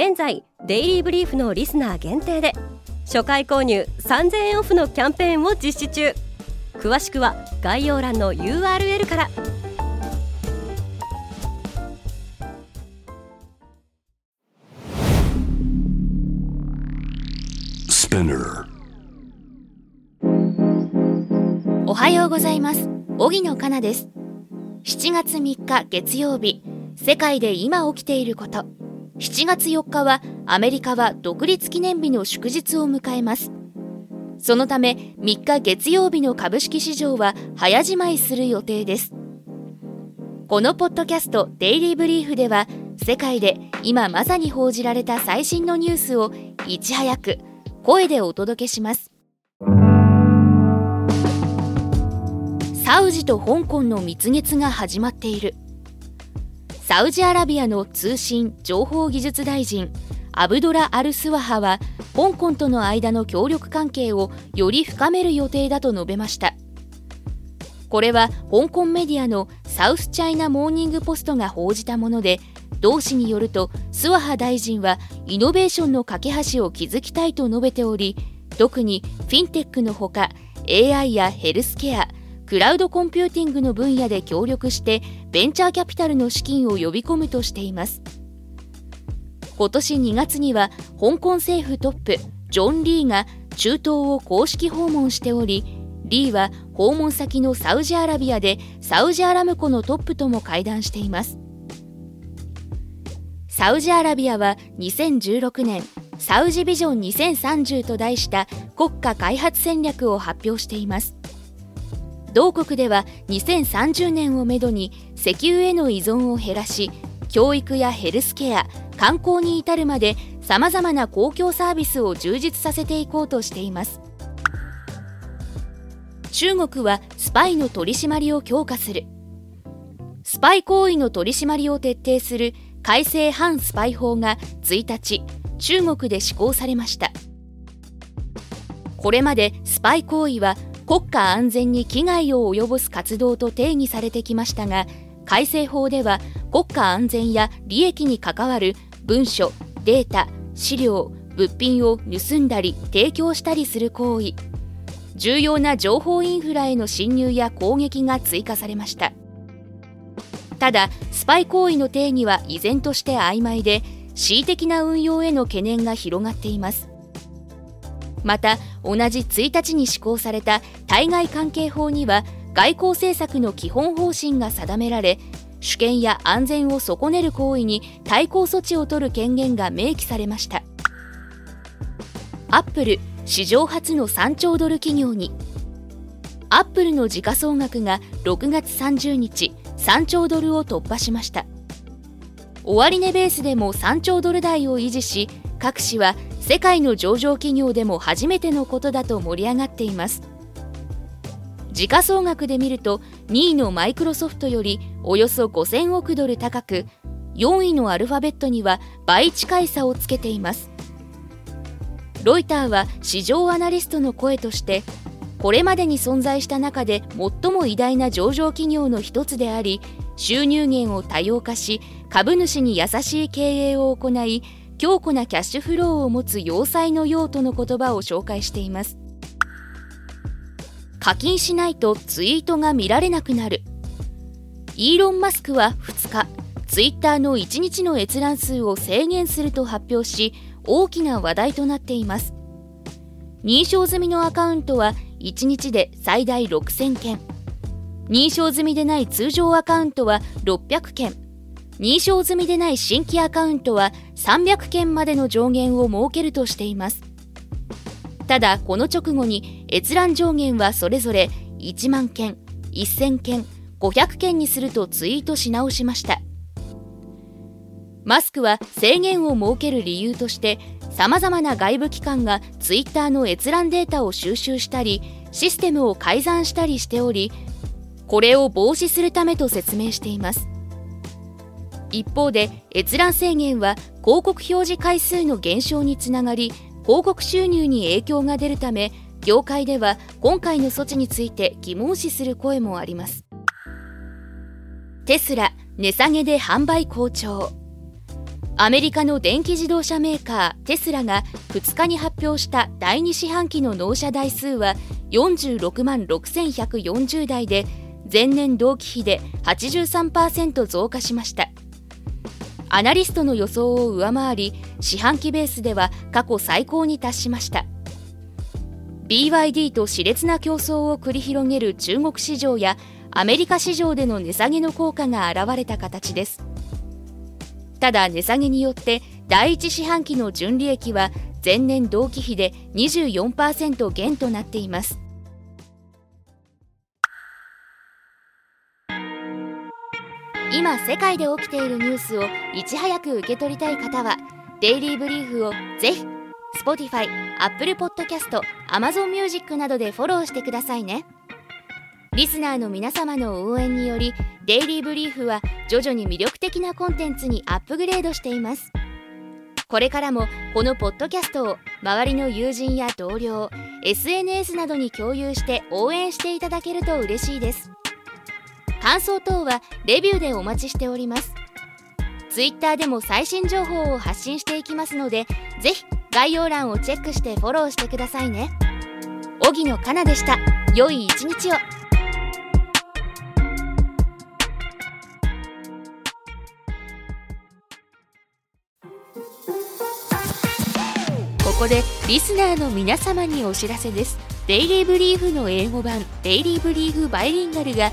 現在デイリーブリーフのリスナー限定で初回購入3000円オフのキャンペーンを実施中。詳しくは概要欄の URL から。おはようございます。荻野かなです。7月3日月曜日世界で今起きていること7月4日はアメリカは独立記念日の祝日を迎えます。そのため3日月曜日の株式市場は早じまいする予定です。このポッドキャストデイリーブリーフでは世界で今まさに報じられた最新のニュースをいち早く声でお届けします。サウジと香港の蜜月が始まっている。サウジアラビアの通信・情報技術大臣アブドラ・アルスワハは香港との間の協力関係をより深める予定だと述べました。これは香港メディアのサウスチャイナ・モーニング・ポストが報じたもので同氏によるとスワハ大臣はイノベーションの架け橋を築きたいと述べており特にフィンテックのほか AI やヘルスケアクラウドコンピューティングの分野で協力してベンチャーキャピタルの資金を呼び込むとしています。今年2月には香港政府トップジョン・リーが中東を公式訪問しておりリーは訪問先のサウジアラビアでサウジアラムコのトップとも会談しています。サウジアラビアは2016年サウジビジョン2030と題した国家開発戦略を発表しています。同国では2030年をめどに石油への依存を減らし教育やヘルスケア観光に至るまでさまざまな公共サービスを充実させていこうとしています。中国はスパイの取り締まりを強化する。スパイ行為の取り締まりを徹底する改正反スパイ法が1日中国で施行されました。これまでスパイ行為は国家安全に危害を及ぼす活動と定義されてきましたが改正法では国家安全や利益に関わる文書データ資料物品を盗んだり提供したりする行為。重要な情報インフラへの侵入や攻撃が追加されました。ただスパイ行為の定義は依然として曖昧で恣意的な運用への懸念が広がっています。また同じ1日に施行された対外関係法には外交政策の基本方針が定められ主権や安全を損ねる行為に対抗措置を取る権限が明記されました。アップル史上初の3兆ドル企業に。アップルの時価総額が6月30日3兆ドルを突破しました。終値ベースでも3兆ドル台を維持し各紙は世界の上場企業でも初めてのことだと盛り上がっています。時価総額で見ると2位のマイクロソフトよりおよそ5000億ドル高く4位のアルファベットには倍近い差をつけています。ロイターは市場アナリストの声としてこれまでに存在した中で最も偉大な上場企業の一つであり収入源を多様化し株主に優しい経営を行い強固なキャッシュフローを持つ要塞の用途の言葉を紹介しています。課金しないとツイートが見られなくなる。イーロン・マスクは2日ツイッターの1日の閲覧数を制限すると発表し大きな話題となっています。認証済みのアカウントは1日で最大6000件。認証済みでない通常アカウントは600件。認証済みでない新規アカウントは300件までの上限を設けるとしています。ただこの直後に閲覧上限はそれぞれ1万件1000件500件にするとツイートし直しました。マスクは制限を設ける理由としてさまざまな外部機関がツイッターの閲覧データを収集したりシステムを改ざんしたりしておりこれを防止するためと説明しています。一方で閲覧制限は広告表示回数の減少につながり広告収入に影響が出るため業界では今回の措置について疑問視する声もあります。テスラ値下げで販売好調。アメリカの電気自動車メーカーテスラが2日に発表した第2四半期の納車台数は46万6140台で前年同期比で83%増加しました。アナリストの予想を上回り四半期ベースでは過去最高に達しました。BYD と熾烈な競争を繰り広げる中国市場やアメリカ市場での値下げの効果が現れた形です。ただ値下げによって第一四半期の純利益は前年同期比で24%減となっています。今世界で起きているニュースをいち早く受け取りたい方はデイリーブリーフをぜひ Spotify、Apple Podcast、Amazon Music などでフォローしてくださいね。リスナーの皆様の応援によりデイリーブリーフは徐々に魅力的なコンテンツにアップグレードしています。これからもこのポッドキャストを周りの友人や同僚 SNS などに共有して応援していただけると嬉しいです。感想等はレビューでお待ちしております。Twitter でも最新情報を発信していきますのでぜひ概要欄をチェックしてフォローしてくださいね。荻野かなでした。良い一日を。ここでリスナーの皆様にお知らせです。デイリーブリーフの英語版デイリーブリーフバイリンガルが